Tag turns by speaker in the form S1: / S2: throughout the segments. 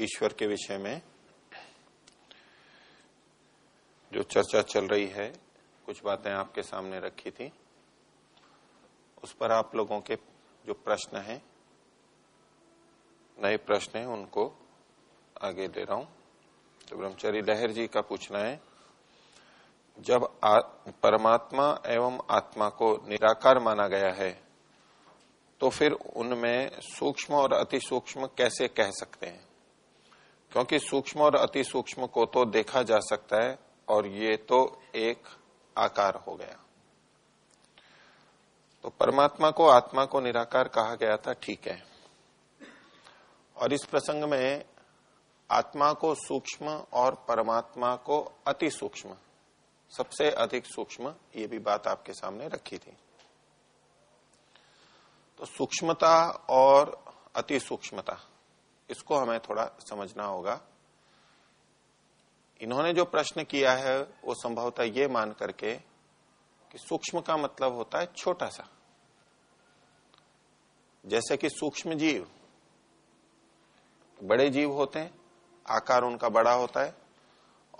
S1: ईश्वर के विषय में जो चर्चा चल रही है कुछ बातें आपके सामने रखी थी उस पर आप लोगों के जो प्रश्न हैं नए प्रश्न हैं उनको आगे दे रहा हूँ। तो ब्रह्मचारी लहर जी का पूछना है जब आ, परमात्मा एवं आत्मा को निराकार माना गया है तो फिर उनमें सूक्ष्म और अति सूक्ष्म कैसे कह सकते हैं? क्योंकि सूक्ष्म और अति सूक्ष्म को तो देखा जा सकता है और ये तो एक आकार हो गया। तो परमात्मा को, आत्मा को निराकार कहा गया था, ठीक है। और इस प्रसंग में आत्मा को सूक्ष्म और परमात्मा को अति सूक्ष्म, सबसे अधिक सूक्ष्म, ये भी बात आपके सामने रखी थी। तो सूक्ष्मता और अति सूक्ष्मता इसको हमें थोड़ा समझना होगा। इन्होंने जो प्रश्न किया है, वो संभवतः ये मान करके कि सूक्ष्म का मतलब होता है छोटा सा। जैसे कि सूक्ष्म जीव, बड़े जीव होते हैं, आकार उनका बड़ा होता है,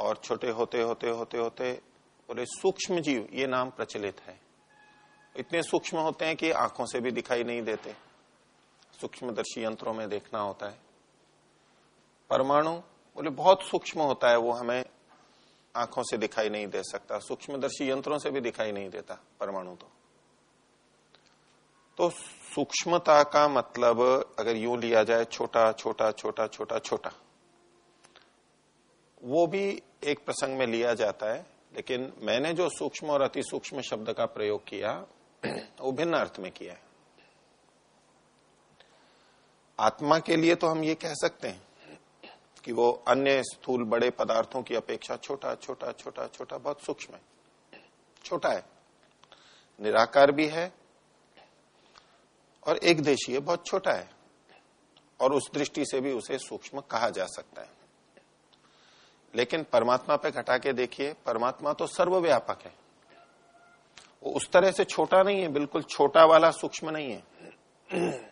S1: और छोटे होते होते होते होते बोले सूक्ष्म जीव, ये नाम प्रचलित है। इतने सूक्ष्म होते हैं कि आँखों से भी दिखाई नहीं देते। सूक्ष्मदर्शी यंत्रों में देखना होता है। परमाणु बोले, बहुत सूक्ष्म होता है वो हमें आँखों से दिखाई नहीं दे सकता, सूक्ष्मदर्शी यंत्रों से भी दिखाई नहीं देता परमाणु तो। तो सूक्ष्मता का मतलब अगर यूँ लिया जाए, छोटा छोटा छोटा छोटा छोटा, वो भी एक प्रसंग में लिया जाता है, लेकिन मैंने जो सूक्ष्म और अति सूक्ष्म शब्द का प्रयोग किया, वो भिन्न अर्थ में किया है। आत्मा के लिए तो हम ये कह सकते हैं कि वो अन्य स्थूल बड़े पदार्थों की अपेक्षा छोटा छोटा छोटा छोटा, बहुत सूक्ष्म है। छोटा है। निराकार भी है और एक देशीय बहुत छोटा है। और उस दृष्टि से भी उसे सूक्ष्म कहा जा सकता है। लेकिन परमात्मा पे घटा के देखिए, परमात्मा तो सर्वव्यापक है। वो उस तरह से छोटा नहीं है, बिल्कुल छोटा वाला सूक्ष्म नहीं है।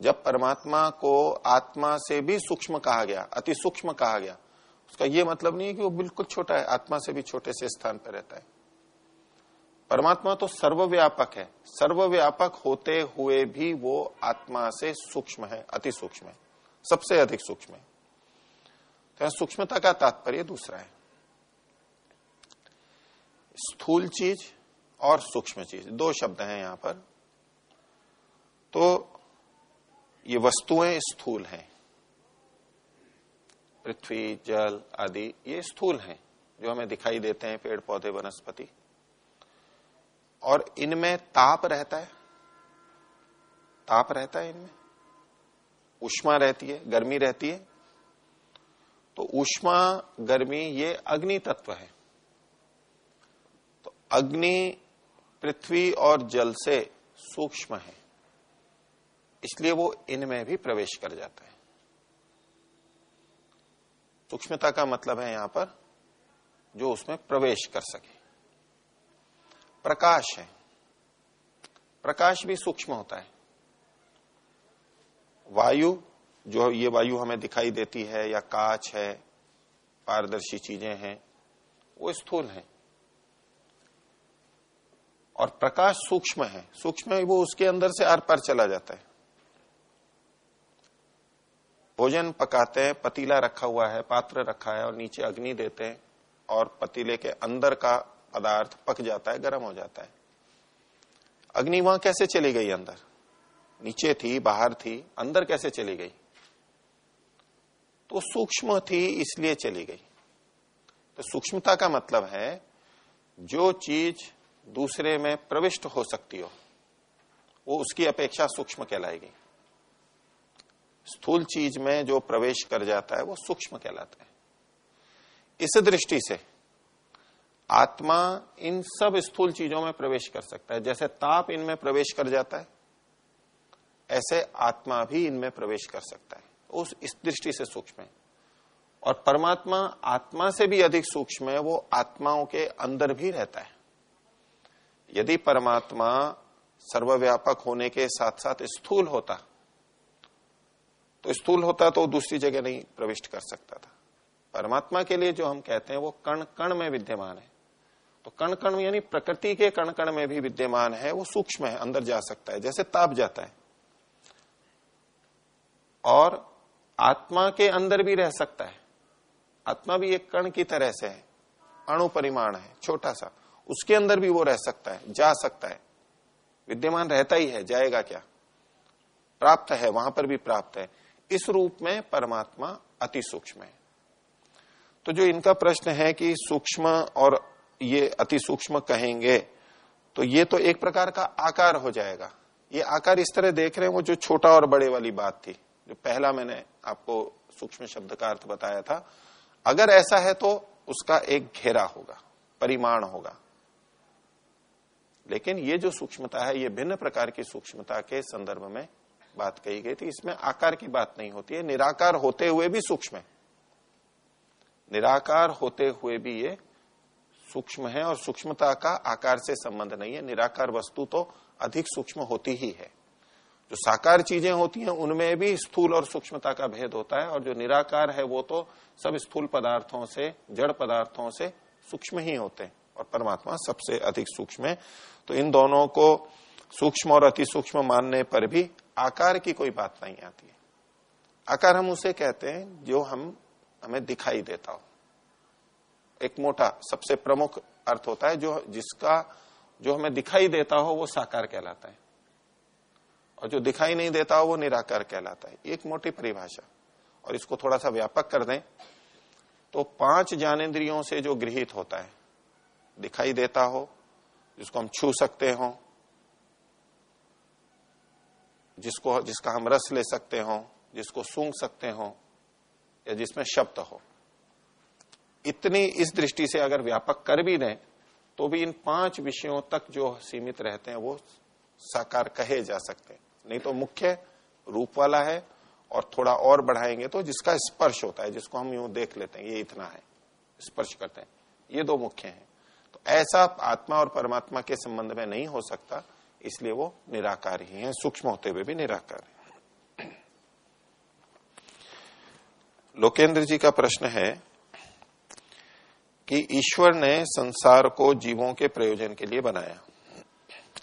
S1: जब परमात्मा को आत्मा से भी सूक्ष्म कहा गया, अति सूक्ष्म कहा गया, उसका यह मतलब नहीं है कि वो बिल्कुल छोटा है, आत्मा से भी छोटे से स्थान पर रहता है। परमात्मा तो सर्वव्यापक है, सर्वव्यापक होते हुए भी वो आत्मा से सूक्ष्म है, अति सूक्ष्म है, सबसे अधिक सूक्ष्म है। तो सूक्ष्मता का तात्पर्य दूसरा है। स्थूल चीज़ और सूक्ष्म चीज़, दो शब्द हैं यहाँ पर। तो ये वस्तुएँ स्थूल हैं। पृथ्वी, जल आदि ये स्थूल हैं, जो हमें दिखाई देते हैं पेड़, पौधे, वनस्पति। और इनमें ताप रहता है। ताप रहता है इनमें। उष्मा रहती है, गर्मी रहती है। तो उष्मा, गर्मी ये अग्नि तत्व है। तो अग्नि पृथ्वी और जल से सूक्ष्म है। इसलिए वो इनमें भी प्रवेश कर जाता है। सूक्ष्मता का मतलब है यहाँ पर जो उसमें प्रवेश कर सके। प्रकाश है। प्रकाश भी सूक्ष्म होता है। वायु, जो ये वायु हमें दिखाई देती है या काच है, पारदर्शी चीज़ें हैं, वो स्थूल है। और प्रकाश सूक्ष्म है। सूक्ष्म वो उसके अंदर से आर पार चला जाता है। भोजन पकाते हैं, पतीला रखा हुआ है, पात्र रखा है और नीचे अग्नि देते हैं और पतीले के अंदर का पदार्थ पक जाता है, गर्म हो जाता है। अग्नि वहाँ कैसे चली गई अंदर? नीचे थी, बाहर थी, अंदर कैसे चली गई? तो सूक्ष्म थी, इसलिए चली गई। तो सूक्ष्मता का मतलब है, जो चीज़ दूसरे में प्रविष्ट हो सकती हो, वो उसकी अपेक्षा सूक्ष्म कहलाएगी। स्थूल चीज़ में जो प्रवेश कर जाता है, वो सूक्ष्म कहलाता है। इस दृष्टि से आत्मा इन सब स्थूल चीज़ों में प्रवेश कर सकता है। जैसे ताप इनमें प्रवेश कर जाता है, ऐसे आत्मा भी इनमें प्रवेश कर सकता है। उस इस दृष्टि से सूक्ष्म है। और परमात्मा आत्मा से भी अधिक सूक्ष्म है, वो आत्माओं के अंदर भी रहता है। यदि परमात्मा सर्वव्यापक होने के साथ साथ स्थूल होता तो स्थूल होता तो दूसरी जगह नहीं प्रविष्ट कर सकता था। परमात्मा के लिए जो हम कहते हैं, वो कण कण में विद्यमान है। तो कण कण यानी प्रकृति के कण कण में भी विद्यमान है, वो सूक्ष्म है, अंदर जा सकता है, जैसे ताप जाता है। और आत्मा के अंदर भी रह सकता है। आत्मा भी एक कण की तरह से है, अणु परिमाण है छोटा सा उसके अंदर भी वो रह सकता है, जा सकता है। विद्यमान रहता ही है, जाएगा क्या? प्राप्त है, वहाँ पर भी प्राप्त है। इस रूप में परमात्मा अति सूक्ष्म है। तो जो इनका प्रश्न है कि सूक्ष्म और ये अति सूक्ष्म कहेंगे तो ये तो एक प्रकार का आकार हो जाएगा। ये आकार इस तरह देख रहे हैं वो जो छोटा और बड़े वाली बात थी, जो पहला मैंने आपको सूक्ष्म शब्द का अर्थ बताया था। अगर ऐसा है तो उसका एक घेरा होगा, परिमाण होगा। लेकिन ये जो सूक्ष्मता है, ये भिन्न प्रकार की सूक्ष्मता के संदर्भ में बात कही गई थी, इसमें आकार की बात नहीं होती है, निराकार होते हुए भी सूक्ष्म है। निराकार होते हुए भी ये सूक्ष्म है और सूक्ष्मता का आकार से संबंध नहीं है, निराकार वस्तु तो अधिक सूक्ष्म होती ही है। जो साकार चीज़ें होती हैं, उनमें भी स्थूल और सूक्ष्मता का भेद होता है, और जो निराकार है, वो तो सब स्थूल पदार्थों से, जड़ पदार्थों से सूक्ष्म ही होते हैं, और परमात्मा सबसे अधिक सूक्ष्म है। तो इन दोनों को सूक्ष्म और अति सूक्ष्म मानने पर भी आकार की कोई बात नहीं आती। है आकार हम उसे कहते हैं जो हम, हमें दिखाई देता हो। एक मोटा, सबसे प्रमुख अर्थ होता है जो, जिसका, जो हमें दिखाई देता हो, वो साकार कहलाता है। और जो दिखाई नहीं देता हो, वो निराकार कहलाता है। एक मोटी परिभाषा। और इसको थोड़ा सा व्यापक कर दें। तो पाँच ज्ञानेन्द्रियों से जो गृहित होता है, दिखाई देता हो, जिसको हम छू सकते हो जिसको, जिसका हम रस ले सकते हो, जिसको सूंघ सकते हो, या जिसमें शब्द हो। इतनी इस दृष्टि से अगर व्यापक कर भी दें तो भी इन पाँच विषयों तक जो सीमित रहते हैं, वो साकार कहे जा सकते हैं। नहीं तो मुख्य रूप वाला है, और थोड़ा और बढ़ाएँगे तो जिसका स्पर्श होता है, जिसको हम यूँ देख लेते हैं, ये इतना है, स्पर्श करते हैं। ये दो मुख्य हैं। तो ऐसा आत्मा और परमात्मा के संबंध में नहीं हो सकता। इसलिए वो निराकार ही है, सूक्ष्म होते हुए भी निराकार है। लोकेंद्र जी का प्रश्न है कि ईश्वर ने संसार को जीवों के प्रयोजन के लिए बनाया।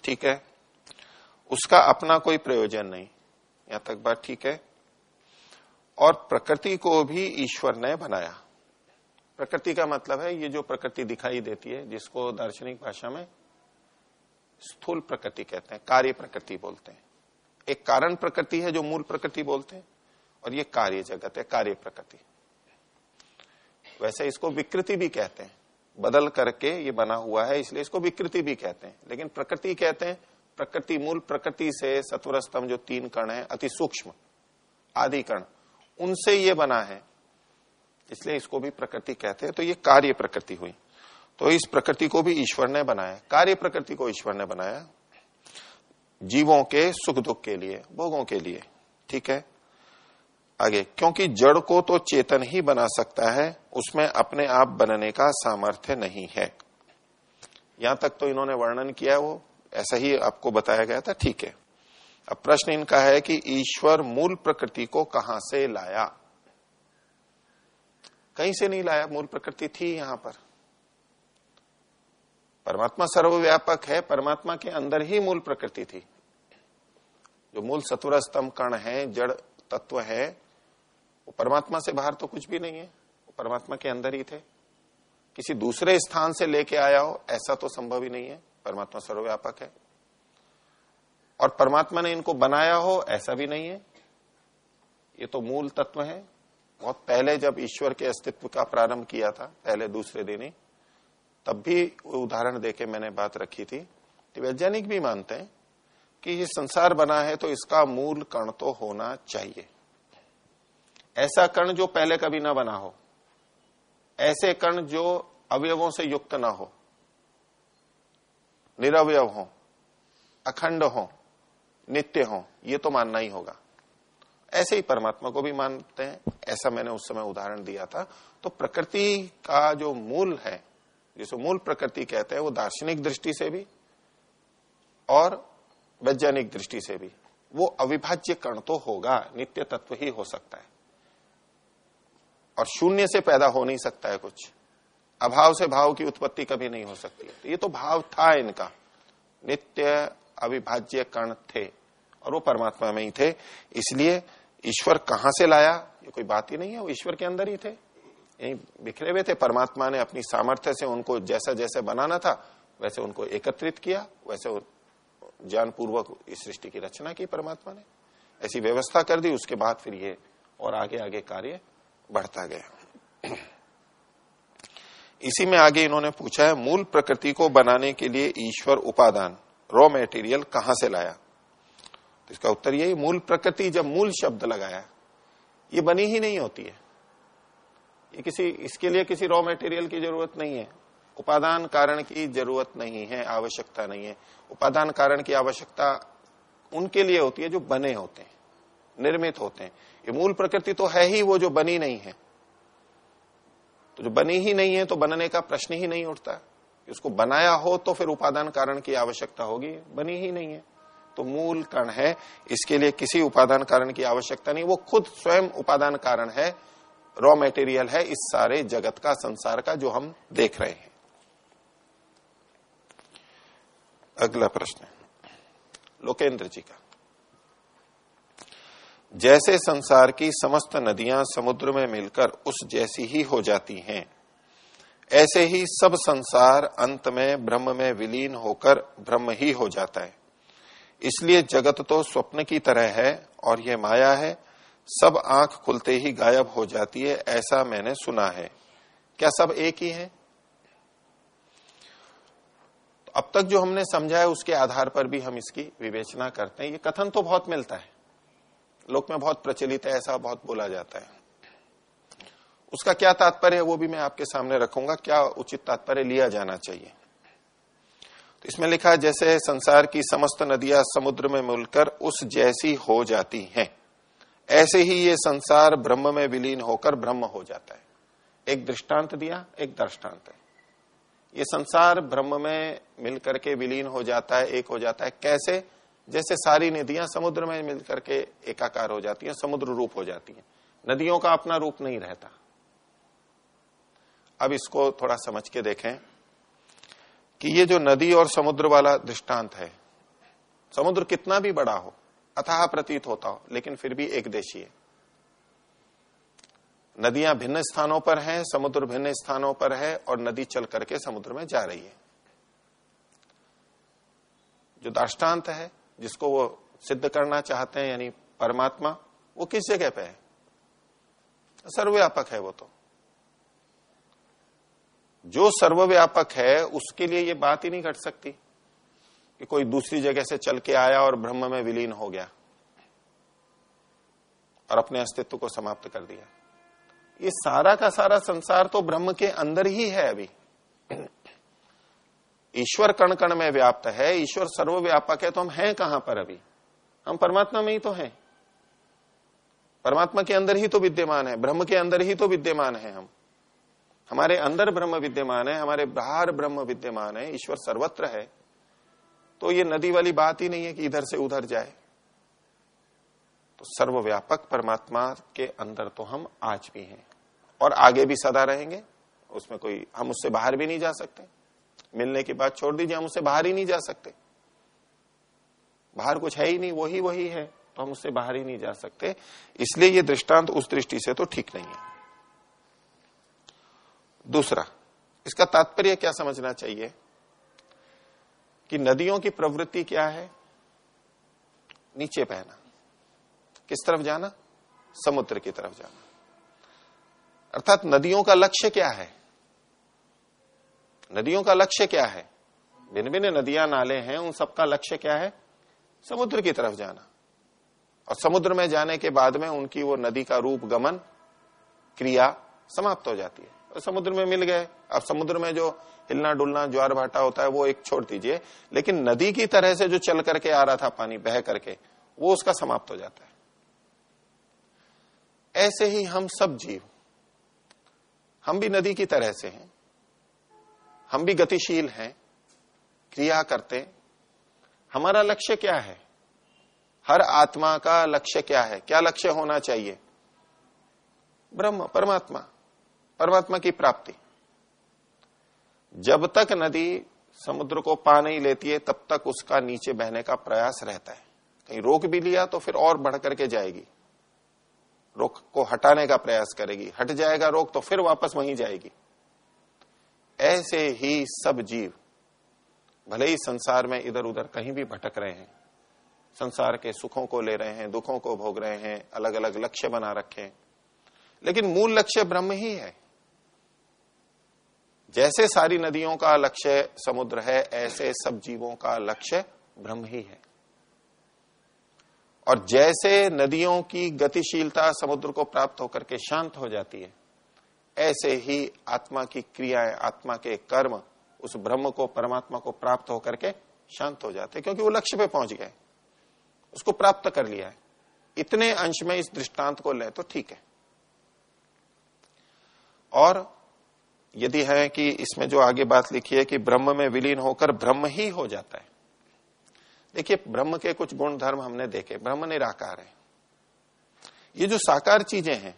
S1: ठीक है? उसका अपना कोई प्रयोजन नहीं। यहाँ तक बात ठीक है? और प्रकृति को भी ईश्वर ने बनाया। प्रकृति का मतलब है ये जो प्रकृति दिखाई देती है, जिसको दार्शनिक भाषा में स्थूल प्रकृति कहते हैं, कार्य प्रकृति बोलते हैं। एक कारण प्रकृति है जो मूल प्रकृति बोलते हैं, और ये कार्य जगत है, कार्य प्रकृति। वैसे इसको विकृति भी कहते हैं। बदल करके ये बना हुआ है, इसलिए इसको विकृति भी कहते हैं। लेकिन प्रकृति कहते हैं, प्रकृति मूल प्रकृति से सत्वर स्तंभ जो तीन कण है, अति सूक्ष्म, आदि कण, उनसे ये बना है। इसलिए इसको भी प्रकृति कहते हैं। तो ये कार्य प्रकृति हुई। तो इस प्रकृति को भी ईश्वर ने बनाया, कार्य प्रकृति को ईश्वर ने बनाया, जीवों के सुख दुख के लिए, भोगों के लिए, ठीक है? आगे, क्योंकि जड़ को तो चेतन ही बना सकता है, उसमें अपने आप बनने का सामर्थ्य नहीं है। यहाँ तक तो इन्होंने वर्णन किया वो, ऐसा ही आपको बताया गया था, ठीक है। अब प्रश्न इनका है कि ईश्वर मूल प्रकृति को कहाँ से लाया? कहीं से नहीं लाया, मूल प्रकृति थी यहाँ पर। परमात्मा सर्वव्यापक है, परमात्मा के अंदर ही मूल प्रकृति थी। जो मूल सत्वर स्तंभ कण है, जड़ तत्व है, वो परमात्मा से बाहर तो कुछ भी नहीं है। वो परमात्मा के अंदर ही थे। किसी दूसरे स्थान से लेके आया हो, ऐसा तो संभव ही नहीं है। परमात्मा सर्वव्यापक है। और परमात्मा ने इनको बनाया हो, ऐसा भी नहीं है। ये तो मूल तत्व है। बहुत पहले जब ईश्वर के अस्तित्व का प्रारंभ किया था, पहले दूसरे दिन ही तब भी उदाहरण देके मैंने बात रखी थी कि वैज्ञानिक भी मानते हैं कि ये संसार बना है तो इसका मूल कण तो होना चाहिए। ऐसा कण जो पहले कभी ना बना हो, ऐसे कण जो अवयवों से युक्त ना हो निरवय हो, अखंड हो, नित्य हो, ये तो मानना ही होगा। ऐसे ही परमात्मा को भी मानते हैं, ऐसा मैंने उस समय उदाहरण दिया था। तो प्रकृति का जो मूल है जिसको मूल प्रकृति कहते हैं, वो दार्शनिक दृष्टि से भी और वैज्ञानिक दृष्टि से भी। वो अविभाज्य कण तो होगा, नित्य तत्व ही हो सकता है। और शून्य से पैदा हो नहीं सकता है कुछ। अभाव से भाव की उत्पत्ति कभी नहीं हो सकती तो ये तो भाव था इनका। नित्य अविभाज्य कण थे और वो परमात्मा में ही थे। इसलिए ईश्वर कहाँ से लाया? ये कोई बात ही नहीं है, वो ईश्वर के अंदर ही थे। बिखरे हुए थे, परमात्मा ने अपनी सामर्थ्य से उनको जैसा जैसे बनाना था, वैसे उनको एकत्रित किया, वैसे ज्ञान पूर्वक इस सृष्टि की रचना की परमात्मा ने। ऐसी व्यवस्था कर दी, उसके बाद फिर ये और आगे आगे कार्य बढ़ता गया। इसी में आगे इन्होंने पूछा है, मूल प्रकृति को बनाने के लिए ईश्वर उपादान रॉ मेटेरियल कहाँ से लाया? तो इसका उत्तर यही, मूल प्रकृति जब मूल शब्द लगाया, ये बनी ही नहीं होती है। ये किसी, इसके लिए किसी रॉ मेटेरियल की ज़रूरत नहीं है। उपादान कारण की ज़रूरत नहीं है, आवश्यकता नहीं है। उपादान कारण की आवश्यकता उनके लिए होती है जो बने होते हैं, निर्मित होते हैं। ये मूल प्रकृति तो है ही, वो जो बनी नहीं है। तो जो बनी ही नहीं है तो बनने का प्रश्न ही नहीं उठता। उसको बनाया हो तो फिर उपादान कारण की आवश्यकता होगी, बनी ही नहीं है। तो मूल कण है, इसके लिए किसी उपादान कारण की आवश्यकता नहीं, वो खुद स्वयं उपादान कारण है रॉ मेटेरियल है इस सारे जगत का, संसार का जो हम देख रहे हैं। अगला प्रश्न लोकेंद्र जी का। जैसे संसार की समस्त नदियाँ समुद्र में मिलकर उस जैसी ही हो जाती हैं, ऐसे ही सब संसार अंत में, ब्रह्म में विलीन होकर ब्रह्म ही हो जाता है। इसलिए जगत तो स्वप्न की तरह है और यह माया है सब आँख खुलते ही गायब हो जाती है, ऐसा मैंने सुना है। क्या सब एक ही है? तो अब तक जो हमने समझा है, उसके आधार पर भी हम इसकी विवेचना करते हैं। ये कथन तो बहुत मिलता है। लोक में बहुत प्रचलित है, ऐसा बहुत बोला जाता है। उसका क्या तात्पर्य है, वो भी मैं आपके सामने रखूँगा। क्या उचित तात्पर्य लिया जाना चाहिए? तो इसमें लिखा जैसे संसार की समस्त नदियाँ समुद्र में मिलकर उस जैसी हो जाती हैं। ऐसे ही ये संसार ब्रह्म में विलीन होकर ब्रह्म हो जाता है। एक दृष्टांत दिया, एक दृष्टांत है। ये संसार ब्रह्म में मिलकर के विलीन हो जाता है, एक हो जाता है। कैसे? जैसे सारी नदियाँ समुद्र में मिलकर के एकाकार हो जाती हैं, समुद्र रूप हो जाती हैं। नदियों का अपना रूप नहीं रहता। अब इसको थोड़ा समझ के देखें कि ये जो नदी और समुद्र वाला दृष्टांत है, समुद्र कितना भी बड़ा हो अथाह प्रतीत होता हो, लेकिन फिर भी एक देशी है। नदियाँ भिन्न स्थानों पर हैं, समुद्र भिन्न स्थानों पर है, और नदी चल करके समुद्र में जा रही है। जो दाष्टान्त है, जिसको वो सिद्ध करना चाहते हैं, यानी परमात्मा, वो किस जगह पे है? सर्वव्यापक है वो तो। जो सर्वव्यापक है, उसके लिए ये बात ही नहीं घट सकती। कि कोई दूसरी जगह से चल के आया और ब्रह्म में विलीन हो गया और अपने अस्तित्व को समाप्त कर दिया। ये सारा का सारा संसार तो ब्रह्म के अंदर ही है अभी। ईश्वर कण कण में व्याप्त है, ईश्वर सर्वव्यापक है तो हम हैं कहाँ पर अभी? हम परमात्मा में ही तो हैं। परमात्मा के अंदर ही तो विद्यमान है, ब्रह्म के अंदर ही तो विद्यमान है हम। हमारे अंदर ब्रह्म विद्यमान है, हमारे बाहर ब्रह्म विद्यमान है, ईश्वर सर्वत्र है। तो ये नदी वाली बात ही नहीं है कि इधर से उधर जाए। तो सर्वव्यापक परमात्मा के अंदर तो हम आज भी हैं। और आगे भी सदा रहेंगे। उसमें कोई, हम उससे बाहर भी नहीं जा सकते। मिलने की बात छोड़ दीजिए, हम उससे बाहर ही नहीं जा सकते। बाहर कुछ है ही नहीं, वही वही है। तो हम उससे बाहर ही नहीं जा सकते। इसलिए ये दृष्टांत उस दृष्टि से तो ठीक नहीं है। दूसरा, इसका तात्पर्य क्या समझना चाहिए? कि नदियों की प्रवृत्ति क्या है? नीचे बहना। किस तरफ़ जाना? समुद्र की तरफ़ जाना। अर्थात नदियों का लक्ष्य क्या है? नदियों का लक्ष्य क्या है? भिन्न भिन्न नदियाँ, नाले हैं, उन सबका लक्ष्य क्या है? समुद्र की तरफ़ जाना। और समुद्र में जाने के बाद में उनकी वो नदी का रूप गमन, क्रिया समाप्त हो जाती है। तो समुद्र में मिल गए। अब समुद्र में जो हिलना डुलना ज्वार भाटा होता है, वो एक छोड़ दीजिए। लेकिन नदी की तरह से जो चल करके आ रहा था पानी, बह करके, वो उसका समाप्त हो जाता है। ऐसे ही हम सब जीव, हम भी नदी की तरह से हैं, हम भी गतिशील हैं, क्रिया करते हमारा लक्ष्य क्या है? हर आत्मा का लक्ष्य क्या है? क्या लक्ष्य होना चाहिए? ब्रह्म, परमात्मा परमात्मा की प्राप्ति। जब तक नदी समुद्र को पा नहीं लेती है, तब तक उसका नीचे बहने का प्रयास रहता है। कहीं रोक भी लिया तो फिर और बढ़ करके जाएगी। रोक को हटाने का प्रयास करेगी। हट जाएगा रोक तो फिर वापस वहीं जाएगी। ऐसे ही सब जीव, भले ही संसार में इधर उधर कहीं भी भटक रहे हैं, संसार के सुखों को ले रहे हैं, दुखों को भोग रहे हैं अलग अलग लक्ष्य बना रखे हैं। लेकिन मूल लक्ष्य ब्रह्म ही है। जैसे सारी नदियों का लक्ष्य समुद्र है, ऐसे सब जीवों का लक्ष्य ब्रह्म ही है। और जैसे नदियों की गतिशीलता समुद्र को प्राप्त होकर के शांत हो जाती है, ऐसे ही आत्मा की क्रियाएँ, आत्मा के कर्म उस ब्रह्म को, परमात्मा को प्राप्त होकर के शांत हो जाते क्योंकि वो लक्ष्य पे पहुँच गए, उसको प्राप्त कर लिया है। इतने अंश में इस दृष्टांत को ले तो ठीक है। और यदि है कि इसमें जो आगे बात लिखी है कि ब्रह्म में विलीन होकर ब्रह्म ही हो जाता है। देखिए, ब्रह्म के कुछ गुण धर्म हमने देखे, ब्रह्म निराकार है। ये जो साकार चीज़ें हैं,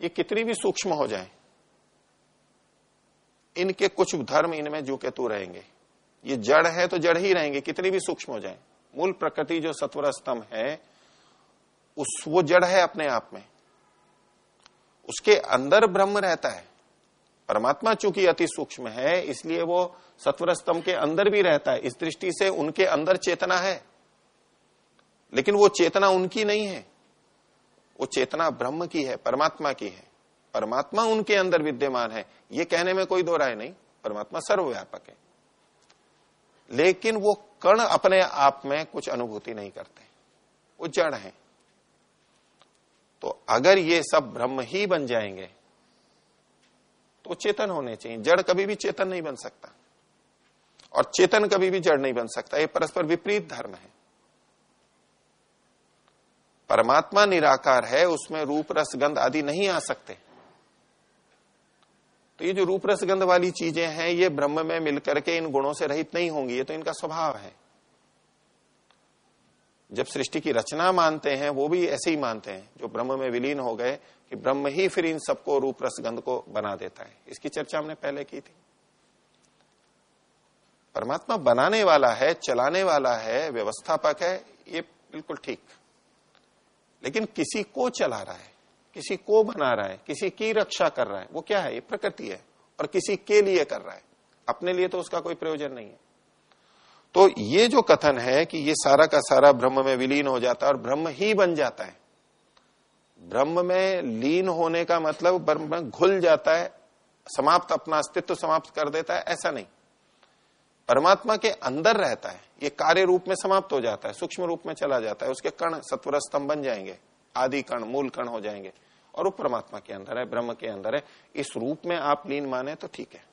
S1: ये कितनी भी सूक्ष्म हो जाए, इनके कुछ धर्म इनमें जो के तू रहेंगे। ये जड़ है तो जड़ ही रहेंगे, कितनी भी सूक्ष्म हो जाए। मूल प्रकृति जो सत्वर स्तंभ है, उस वो जड़ है अपने आप में। उसके अंदर ब्रह्म रहता है। परमात्मा चूँकि अति सूक्ष्म है, इसलिए वो सत्वर स्तंभ के अंदर भी रहता है। इस दृष्टि से उनके अंदर चेतना है। लेकिन वो चेतना उनकी नहीं है। वो चेतना ब्रह्म की है, परमात्मा की है। परमात्मा उनके अंदर विद्यमान है। ये कहने में कोई दो राय नहीं। परमात्मा सर्वव्यापक है। लेकिन वो कण अपने आप में कुछ अनुभूति नहीं करते। वो जड़ है। तो अगर ये सब ब्रह्म ही बन जाएँगे तो चेतन होने चाहिए। जड़ कभी भी चेतन नहीं बन सकता। और चेतन कभी भी जड़ नहीं बन सकता। ये परस्पर विपरीत धर्म है। परमात्मा निराकार है, उसमें रूप, रस, गंध आदि नहीं आ सकते। तो ये जो रूप, रस, गंध वाली चीज़ें हैं, ये ब्रह्म में मिलकर के इन गुणों से रहित नहीं होंगी। ये तो इनका स्वभाव है। जब सृष्टि की रचना मानते हैं, वो भी ऐसे ही मानते हैं, जो ब्रह्म में विलीन हो गए कि ब्रह्म ही फिर इन सबको रूप रस गंध को बना देता है। इसकी चर्चा हमने पहले की थी। परमात्मा बनाने वाला है, चलाने वाला है, व्यवस्थापक है, ये बिल्कुल ठीक। लेकिन किसी को चला रहा है, किसी को बना रहा है, किसी की रक्षा कर रहा है, वो क्या है? ये प्रकृति है, और किसी के लिए कर रहा है। अपने लिए तो उसका कोई प्रयोजन नहीं है। तो ये जो कथन है कि ये सारा का सारा ब्रह्म में विलीन हो जाता है और ब्रह्म ही बन जाता है। ब्रह्म में लीन होने का मतलब ब्रह्म घुल जाता है, समाप्त अपना अस्तित्व समाप्त कर देता है, ऐसा नहीं। परमात्मा के अंदर रहता है, ये कार्य रूप में समाप्त हो जाता है, सूक्ष्म रूप में चला जाता है, उसके कण सत्वर स्तंभ बन जाएँगे, आदि कण, मूल कण हो जाएँगे, और वो परमात्मा के अंदर है, ब्रह्म के अंदर है। इस रूप में आप लीन माने तो ठीक है।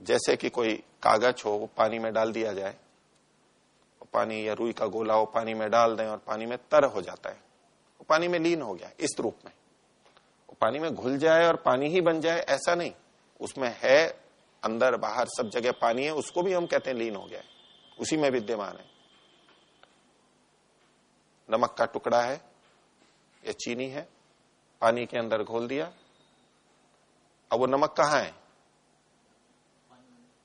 S1: जैसे कि कोई कागज़ हो, वो पानी में डाल दिया जाए। पानी या रुई का गोला हो पानी में डाल दें और पानी में तर हो जाता है। वो पानी में लीन हो गया, इस रूप में। वो पानी में घुल जाए और पानी ही बन जाए, ऐसा नहीं। उसमें है, अंदर बाहर सब जगह पानी है, उसको भी हम कहते हैं लीन हो गया उसी में विद्यमान है। नमक का टुकड़ा है, या चीनी है, पानी के अंदर घोल दिया। अब वो नमक कहाँ है?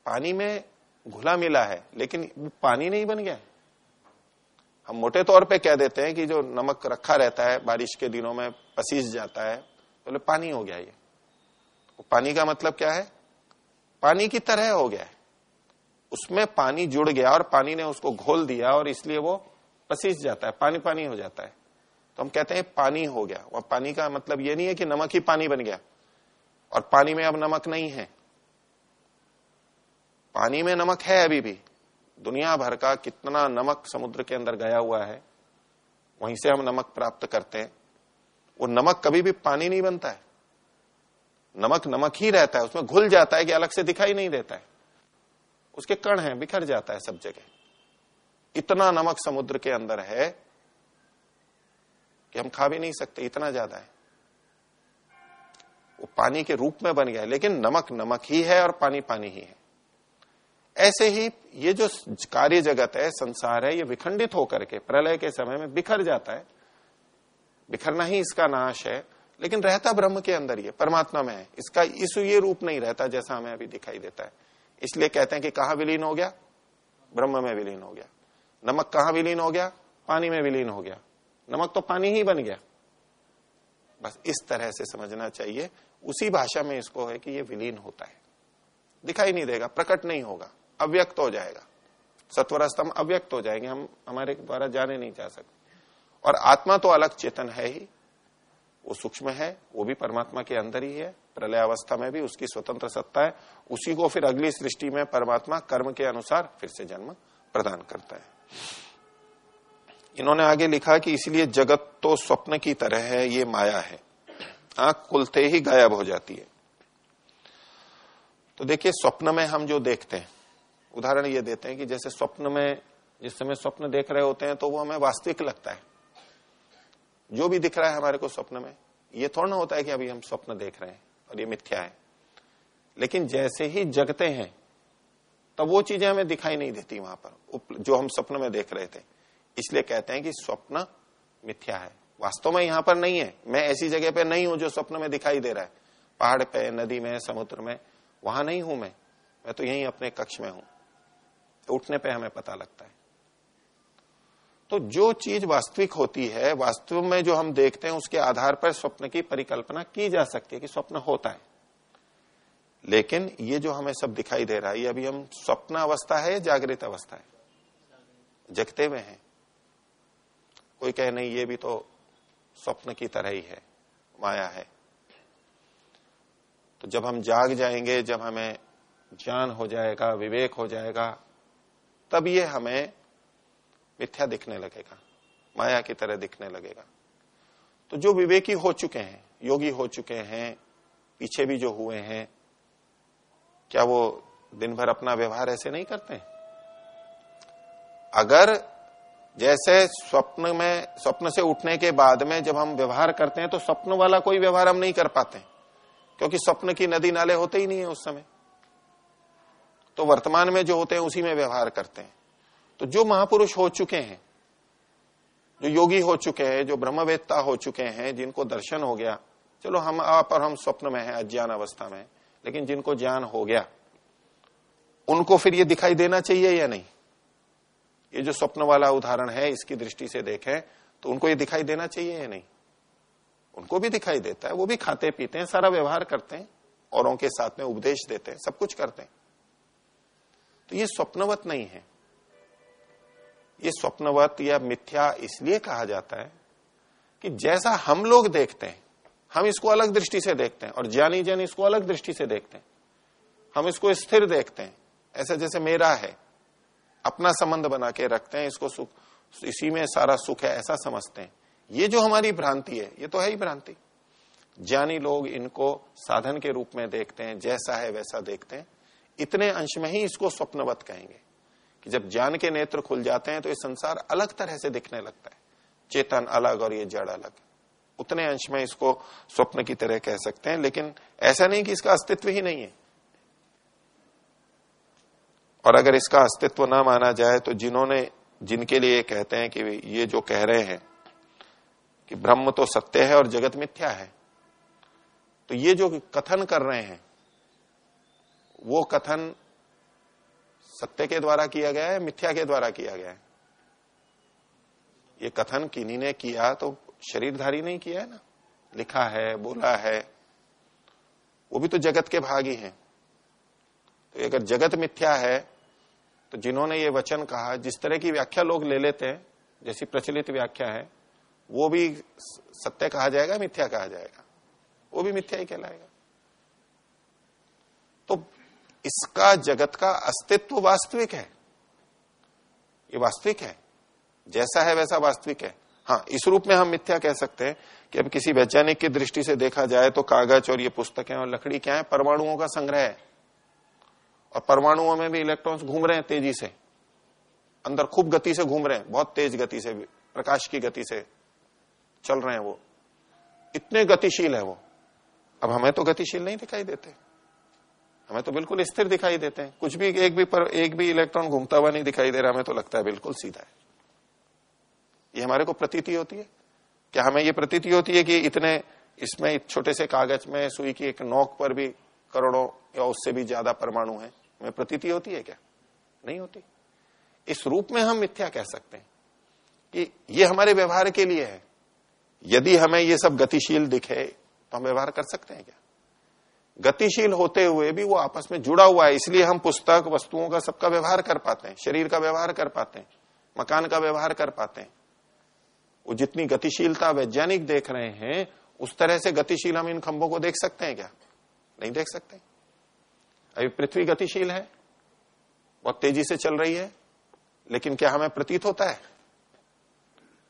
S1: पानी में घुला मिला है, लेकिन पानी नहीं बन गया। हम मोटे तौर पे कह देते हैं कि जो नमक रखा रहता है, बारिश के दिनों में पसीज जाता है तो पानी हो गया ये। पानी का मतलब क्या है? पानी की तरह हो गया है। उसमें पानी जुड़ गया और पानी ने उसको घोल दिया और इसलिए वो पसीज जाता है, पानी पानी हो जाता है। तो हम कहते हैं, पानी हो गया। वह पानी का मतलब ये नहीं है कि नमक ही पानी बन गया। और पानी में अब नमक नहीं है। पानी में नमक है अभी भी। दुनिया भर का कितना नमक समुद्र के अंदर गया हुआ है, वहीं से हम नमक प्राप्त करते हैं। वो नमक कभी भी पानी नहीं बनता है। नमक नमक ही रहता है, उसमें घुल जाता है कि अलग से दिखाई नहीं देता है। उसके कण हैं, बिखर जाता है सब जगह। इतना नमक समुद्र के अंदर है कि हम खा भी नहीं सकते, इतना ज़्यादा है। वो पानी के रूप में बन गया लेकिन नमक नमक ही है और पानी पानी ही है। ऐसे ही ये जो कार्य जगत है, संसार है, ये विखंडित होकर के, प्रलय के समय में बिखर जाता है। बिखरना ही इसका नाश है, लेकिन रहता ब्रह्म के अंदर ही परमात्मा में है। इसका इस ये रूप नहीं रहता जैसा हमें अभी दिखाई देता है। इसलिए कहते हैं कि कहा विलीन हो गया? ब्रह्म में विलीन हो गया। नमक कहाँ विलीन हो गया? पानी में विलीन हो गया। नमक तो पानी ही बन गया। बस इस तरह से समझना चाहिए। उसी भाषा में इसको है कि ये विलीन होता है। दिखाई नहीं देगा, प्रकट नहीं होगा। अव्यक्त हो जाएगा। सत्वर स्तंभ अव्यक्त हो जाएँगे। हम हमारे द्वारा जाने नहीं जा सकते। और आत्मा तो अलग चेतन है ही। वो सूक्ष्म है, वो भी परमात्मा के अंदर ही है प्रलय अवस्था में भी उसकी स्वतंत्र सत्ता है। उसी को फिर अगली सृष्टि में परमात्मा कर्म के अनुसार फिर से जन्म प्रदान करता है। इन्होंने आगे लिखा कि इसलिए जगत तो स्वप्न की तरह है, ये माया है। आँख खुलते ही गायब हो जाती है। तो देखिए, स्वप्न में हम जो देखते हैं उदाहरण ये देते हैं कि जैसे स्वप्न में, जिस समय स्वप्न देख रहे होते हैं तो वो हमें वास्तविक लगता है। जो भी दिख रहा है हमारे को स्वप्न में, ये थोड़ा ना होता है कि अभी हम स्वप्न देख रहे हैं और ये मिथ्या है। लेकिन जैसे ही जगते हैं, तब वो चीज़ें हमें दिखाई नहीं देती वहाँ पर जो हम स्वप्न में देख रहे थे। इसलिए कहते हैं कि स्वप्न मिथ्या है। वास्तव में यहाँ पर नहीं है। मैं ऐसी जगह पे नहीं हूँ जो स्वप्न में दिखाई दे रहा है। पहाड़ पे, नदी में, समुद्र में, वहाँ नहीं हूँ मैं। मैं तो यहीं अपने कक्ष में हूँ। उठने पे हमें पता लगता है। तो जो चीज़ वास्तविक होती है, वास्तव में जो हम देखते हैं, उसके आधार पर स्वप्न की परिकल्पना की जा सकती है कि स्वप्न होता है। लेकिन ये जो हमें सब दिखाई दे रहा है, ये अभी हम स्वप्न अवस्था है जागृत अवस्था है? जगते हुए हैं। कोई कहे, नहीं, ये भी तो स्वप्न की तरह ही है, माया है। तो जब हम जाग जाएँगे, जब हमें ज्ञान हो जाएगा, विवेक हो जाएगा तब ये हमें मिथ्या दिखने लगेगा, माया की तरह दिखने लगेगा तो जो विवेकी हो चुके हैं, योगी हो चुके हैं, पीछे भी जो हुए हैं, क्या वो दिन भर अपना व्यवहार ऐसे नहीं करते हैं? अगर जैसे स्वप्न में, स्वप्न से उठने के बाद में जब हम व्यवहार करते हैं तो स्वप्न वाला कोई व्यवहार हम नहीं कर पाते, क्योंकि स्वप्न की नदी नाले होते ही नहीं है उस समय तो वर्तमान में जो होते हैं, उसी में व्यवहार करते हैं। तो जो महापुरुष हो चुके हैं, जो योगी हो चुके हैं, जो ब्रह्मवेत्ता हो चुके हैं, जिनको दर्शन हो गया, चलो हम आप और हम स्वप्न में हैं, अज्ञान अवस्था में, लेकिन जिनको ज्ञान हो गया, उनको फिर ये दिखाई देना चाहिए या नहीं? ये जो स्वप्न वाला उदाहरण है, इसकी दृष्टि से देखें तो उनको ये दिखाई देना चाहिए या नहीं? उनको भी दिखाई देता है, वो भी खाते पीते हैं, सारा व्यवहार करते हैं, औरों के साथ में उपदेश देते हैं, सब कुछ करते हैं। तो ये स्वप्नवत नहीं है। ये स्वप्नवत या मिथ्या इसलिए कहा जाता है कि जैसा हम लोग देखते हैं, हम इसको अलग दृष्टि से देखते हैं और ज्ञानी जन इसको अलग दृष्टि से देखते हैं। हम इसको स्थिर देखते हैं, ऐसा जैसे मेरा है, अपना संबंध बना के रखते हैं, इसको सुख, इसी में सारा सुख है, ऐसा समझते हैं। ये जो हमारी भ्रांति है, ये तो है ही भ्रांति। ज्ञानी लोग इनको साधन के रूप में देखते हैं, जैसा है वैसा देखते हैं। इतने अंश में ही इसको स्वप्नवत कहेंगे कि जब ज्ञान के नेत्र खुल जाते हैं तो ये संसार अलग तरह से दिखने लगता है। चेतन अलग और ये जड़ अलग। उतने अंश में इसको स्वप्न की तरह कह सकते हैं, लेकिन ऐसा नहीं कि इसका अस्तित्व ही नहीं है। और अगर इसका अस्तित्व ना माना जाए तो जिन्होंने, जिनके लिए कहते हैं कि ये जो कह रहे हैं कि ब्रह्म तो सत्य है और जगत मिथ्या है तो ये जो कथन कर रहे हैं वो कथन सत्य के द्वारा किया गया है, मिथ्या के द्वारा किया गया है? ये कथन किन्हीं ने किया तो शरीरधारी नहीं किया है ना? लिखा है, बोला है। वो भी तो जगत के भाग ही। हैं तो अगर जगत मिथ्या है तो जिन्होंने ये वचन कहा, जिस तरह की व्याख्या लोग ले लेते हैं, जैसी प्रचलित व्याख्या है, वो भी सत्य कहा जाएगा, मिथ्या कहा जाएगा? वो भी मिथ्या ही कहलाएगा। इसका जगत का अस्तित्व वास्तविक है। ये वास्तविक है। जैसा है वैसा वास्तविक है। हाँ इस रूप में हम मिथ्या कह सकते हैं कि अब किसी वैज्ञानिक की दृष्टि से देखा जाए तो कागज़ और ये पुस्तकें और लकड़ी क्या है? परमाणुओं का संग्रह है। और परमाणुओं में भी इलेक्ट्रॉन्स घूम रहे हैं तेज़ी से। अंदर खूब गति से घूम रहे हैं, बहुत तेज गति से, प्रकाश की गति से चल रहे हैं वो। इतने गतिशील है वो। अब हमें तो गतिशील नहीं दिखाई देते। हमें तो बिल्कुल स्थिर दिखाई देते हैं। कुछ भी, एक भी पर, एक भी इलेक्ट्रॉन घूमता हुआ नहीं दिखाई दे रहा, हमें तो लगता है बिल्कुल सीधा है। ये हमारे को प्रतीति होती है। क्या हमें ये प्रतीति होती है कि इतने, इसमें छोटे से कागज़ में, सुई की एक नोक पर भी करोड़ों या उससे भी ज़्यादा परमाणु है? हमें प्रतीति होती है क्या? नहीं होती। इस रूप में हम मिथ्या कह सकते हैं कि ये हमारे व्यवहार के लिए है। यदि हमें ये सब गतिशील दिखे तो हम व्यवहार कर सकते हैं क्या? गतिशील होते हुए भी वो आपस में जुड़ा हुआ है, इसलिए हम पुस्तक, वस्तुओं का सबका व्यवहार कर पाते हैं, शरीर का व्यवहार कर पाते हैं, मकान का व्यवहार कर पाते हैं। वो जितनी गतिशीलता वैज्ञानिक देख रहे हैं, उस तरह से गतिशील हम इन खंभों को देख सकते हैं क्या? नहीं देख सकते। अभी पृथ्वी गतिशील है, बहुत तेज़ी से चल रही है, लेकिन क्या हमें प्रतीत होता है?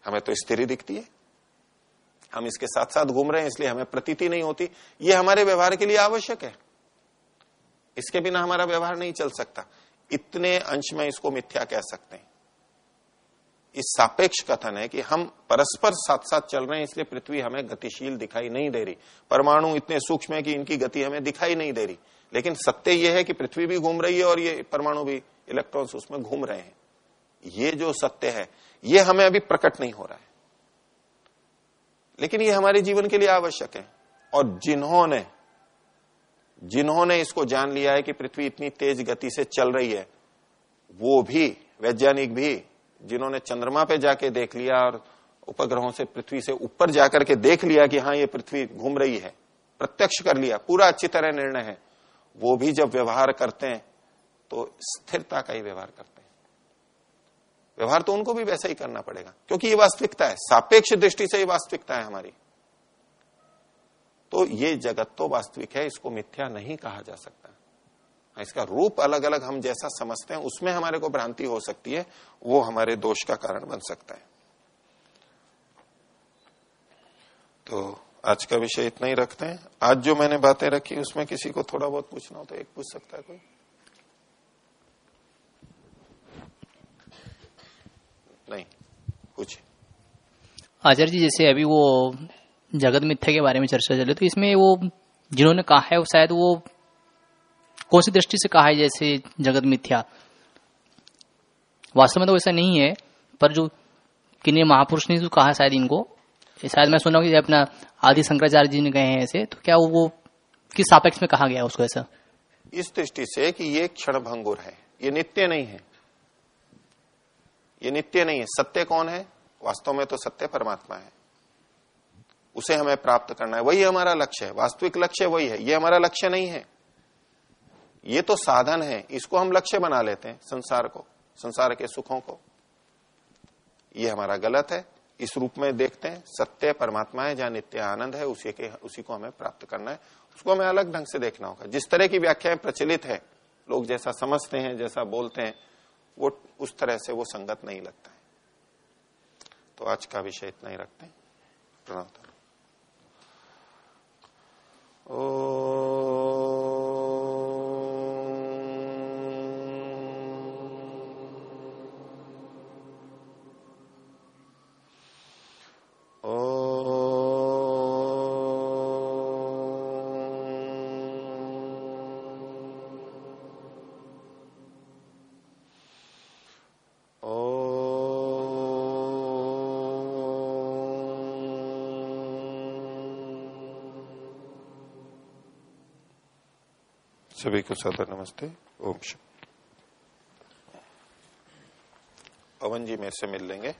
S1: हमें तो स्थिर दिखती है। हम इसके साथ साथ घूम रहे हैं, इसलिए हमें प्रतीति नहीं होती। ये हमारे व्यवहार के लिए आवश्यक है। इसके बिना हमारा व्यवहार नहीं चल सकता। इतने अंश में इसको मिथ्या कह सकते हैं। इस सापेक्ष कथन है कि हम परस्पर साथ साथ चल रहे हैं, इसलिए पृथ्वी हमें गतिशील दिखाई नहीं दे रही। परमाणु इतने सूक्ष्म है कि इनकी गति हमें दिखाई नहीं दे रही। लेकिन सत्य यह है कि पृथ्वी भी घूम रही है और ये परमाणु भी, इलेक्ट्रॉन्स उसमें घूम रहे हैं। ये जो सत्य है, ये हमें अभी प्रकट नहीं हो रहा है। लेकिन ये हमारे जीवन के लिए आवश्यक है। और जिन्होंने जिन्होंने इसको जान लिया है कि पृथ्वी इतनी तेज गति से चल रही है, वो भी, वैज्ञानिक भी, जिन्होंने चंद्रमा पे जाके देख लिया और उपग्रहों से पृथ्वी से ऊपर जाकर के देख लिया कि हाँ ये पृथ्वी घूम रही है, प्रत्यक्ष कर लिया, पूरा अच्छी तरह निर्णय है, वो भी जब व्यवहार करते हैं तो स्थिरता का ही व्यवहार करते हैं। व्यवहार तो उनको भी वैसा ही करना पड़ेगा। क्योंकि ये वास्तविकता है। सापेक्ष दृष्टि से ये वास्तविकता है हमारी। तो ये जगत तो वास्तविक है, इसको मिथ्या नहीं कहा जा सकता। इसका रूप अलग अलग हम जैसा समझते हैं, उसमें हमारे को भ्रांति हो सकती है, वो हमारे दोष का कारण बन सकता है। तो आज का विषय इतना ही रखते हैं। आज जो मैंने बातें रखी, उसमें किसी को थोड़ा बहुत पूछना हो तो एक पूछ सकता है कोई नहीं पूछे
S2: आचार्य जी, जैसे अभी वो जगत मिथ्या के बारे में चर्चा चले तो इसमें वो जिन्होंने कहा है, वो शायद वो कौन सी दृष्टि से कहा है जैसे जगत मिथ्या? वास्तव में तो ऐसा नहीं है, पर जो किन्हीं महापुरुष ने जो कहा शायद इनको, शायद मैं सुना कि अपना आदि शंकराचार्य जी ने कहे हैं ऐसे तो क्या वो किस सापेक्ष में कहा गया उसको ऐसा?
S1: इस दृष्टि से कि ये क्षण भंगुर है, ये नित्य नहीं है। ये नित्य नहीं है, सत्य कौन है? वास्तव में तो सत्य परमात्मा है। उसे हमें प्राप्त करना है। वही हमारा लक्ष्य है। वास्तविक लक्ष्य वही है। ये हमारा लक्ष्य नहीं है। ये तो साधन है। इसको हम लक्ष्य बना लेते हैं संसार को, संसार के सुखों को। ये हमारा गलत है। इस रूप में देखते हैं, सत्य परमात्मा है, जहाँ नित्य आनंद है, उसी के, उसी को हमें प्राप्त करना है। उसको हमें अलग ढंग से देखना होगा। जिस तरह की व्याख्याएँ प्रचलित है, लोग जैसा समझते हैं, जैसा बोलते हैं, वो उस तरह से वो संगत नहीं लगता। है तो आज का विषय इतना ही रखते हैं। प्रणाम। ओ सभी को सदर नमस्ते। ओम पवन जी मेरे से मिल लेंगे।